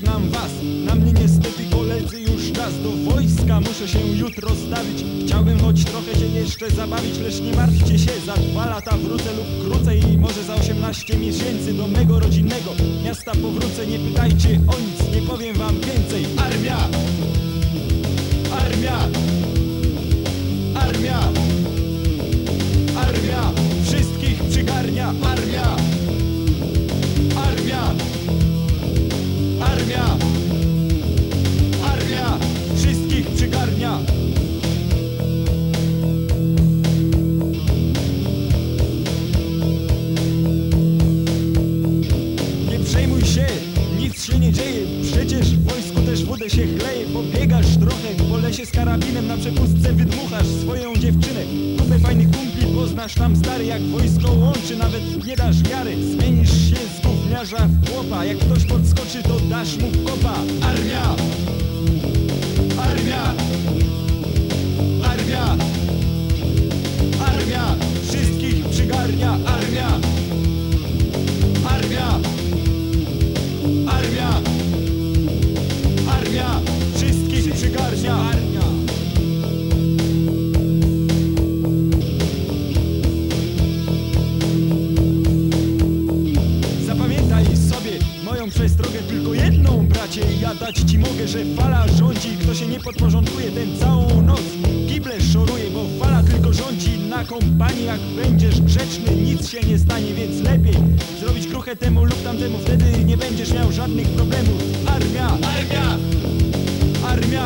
nam was. Na mnie niestety koledzy już czas Do wojska. Muszę się jutro stawić. Chciałbym choć trochę się jeszcze zabawić Lecz nie martwcie się, za dwa lata wrócę lub krócej. Może za 18 miesięcy do mego rodzinnego miasta powrócę. Nie pytajcie o nic, nie powiem wam więcej! Armia! Armia! Armia! Wszystkich przygarnia! Nie przejmuj się, nic się nie dzieje Przecież w wojsku też wódę się chleje Pobiegasz trochę po lesie z karabinem Na przepustce wydmuchasz swoją dziewczynę Kupę fajnych kumpli poznasz tam stary Jak wojsko łączy, nawet nie dasz wiary Zmienisz się z chłopa Jak ktoś podskoczy, to dasz mu kopa! Armia! Ja dać ci mogę, że fala rządzi Kto się nie podporządkuje, ten całą noc Kible szoruje, bo fala tylko rządzi Na kompanii jak będziesz grzeczny Nic się nie stanie, więc lepiej Zrobić kruchę temu lub tamtemu Wtedy nie będziesz miał żadnych problemów! Armia! Armia! Armia!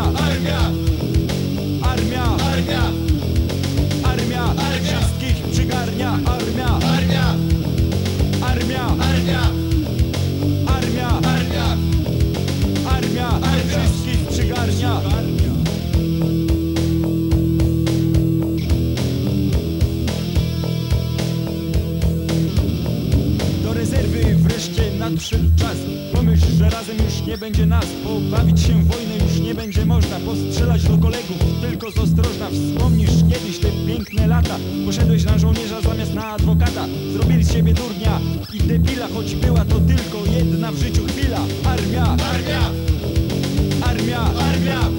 nadszedł czas Pomyśl, że razem już nie będzie nas Bo bawić się w wojnę już nie będzie można Postrzelać do kolegów, tylko z ostrożna Wspomnisz kiedyś te piękne lata Poszedłeś na żołnierza zamiast na adwokata Zrobili z ciebie durnia i debila Choć była to tylko jedna w życiu chwila Armia! Armia! Armia! Armia!